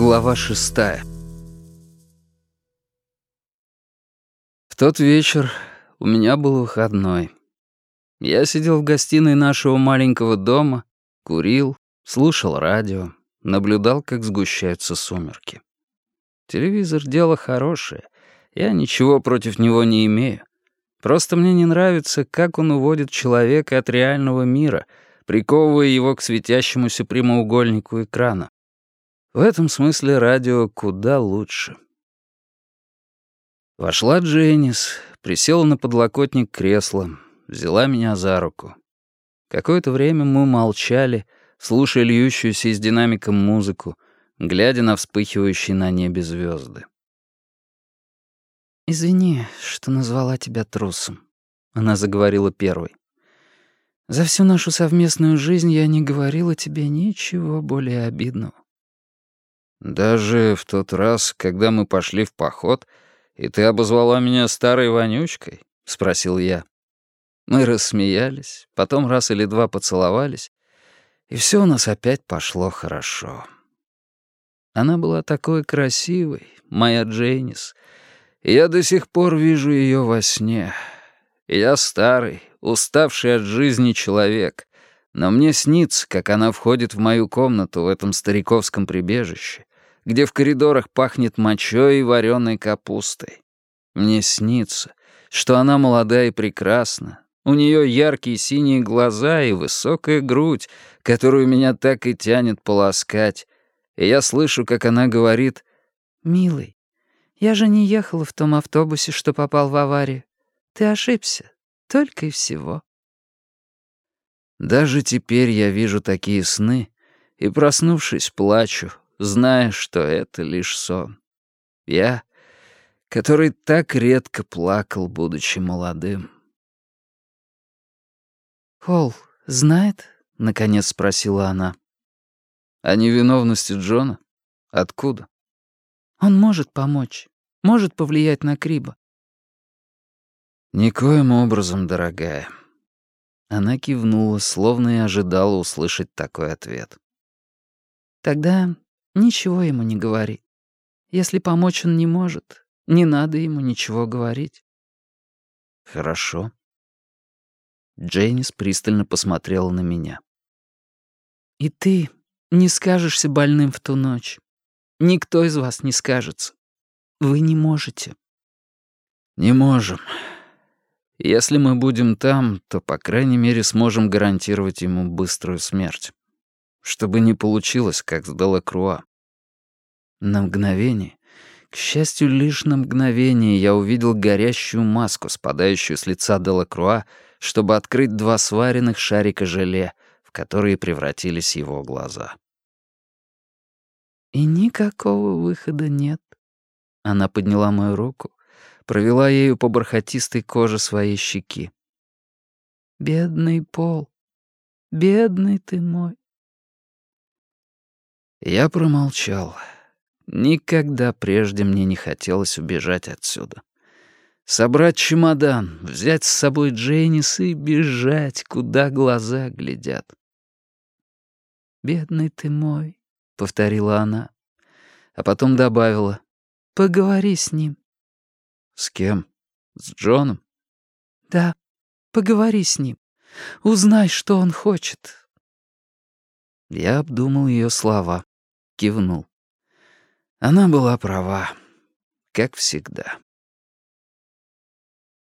Глава шестая. В тот вечер у меня был выходной. Я сидел в гостиной нашего маленького дома, курил, слушал радио, наблюдал, как сгущаются сумерки. Телевизор — дело хорошее. Я ничего против него не имею. Просто мне не нравится, как он уводит человека от реального мира, приковывая его к светящемуся прямоугольнику экрана. В этом смысле радио куда лучше. Вошла Дженнис, присела на подлокотник кресла, взяла меня за руку. Какое-то время мы молчали, слушая льющуюся из динамика музыку, глядя на вспыхивающие на небе звезды. «Извини, что назвала тебя трусом», — она заговорила первой. «За всю нашу совместную жизнь я не говорила тебе ничего более обидного». «Даже в тот раз, когда мы пошли в поход, и ты обозвала меня старой вонючкой?» — спросил я. Мы рассмеялись, потом раз или два поцеловались, и все у нас опять пошло хорошо. Она была такой красивой, моя Джейнис, я до сих пор вижу ее во сне. Я старый, уставший от жизни человек, но мне снится, как она входит в мою комнату в этом стариковском прибежище, где в коридорах пахнет мочой и вареной капустой. Мне снится, что она молода и прекрасна, у нее яркие синие глаза и высокая грудь, которую меня так и тянет полоскать, и я слышу, как она говорит «Милый, я же не ехала в том автобусе, что попал в аварию. Ты ошибся. Только и всего. Даже теперь я вижу такие сны и, проснувшись, плачу, зная, что это лишь сон. Я, который так редко плакал, будучи молодым. «Холл знает?» — наконец спросила она. «О невиновности Джона? Откуда?» Он может помочь, может повлиять на Криба. «Никоим образом, дорогая». Она кивнула, словно и ожидала услышать такой ответ. «Тогда ничего ему не говори. Если помочь он не может, не надо ему ничего говорить». «Хорошо». Джейнис пристально посмотрела на меня. «И ты не скажешься больным в ту ночь. Никто из вас не скажется. Вы не можете. Не можем. Если мы будем там, то, по крайней мере, сможем гарантировать ему быструю смерть. Чтобы не получилось, как с Делакруа. На мгновение, к счастью, лишь на мгновение я увидел горящую маску, спадающую с лица Делакруа, чтобы открыть два сваренных шарика желе, в которые превратились его глаза. И никакого выхода нет. Она подняла мою руку, провела ею по бархатистой коже своей щеки. Бедный Пол, бедный ты мой. Я промолчал. Никогда прежде мне не хотелось убежать отсюда. Собрать чемодан, взять с собой Джейнис и бежать, куда глаза глядят. Бедный ты мой, повторила она. А потом добавила. «Поговори с ним». «С кем? С Джоном?» «Да, поговори с ним. Узнай, что он хочет». Я обдумал ее слова, кивнул. Она была права, как всегда.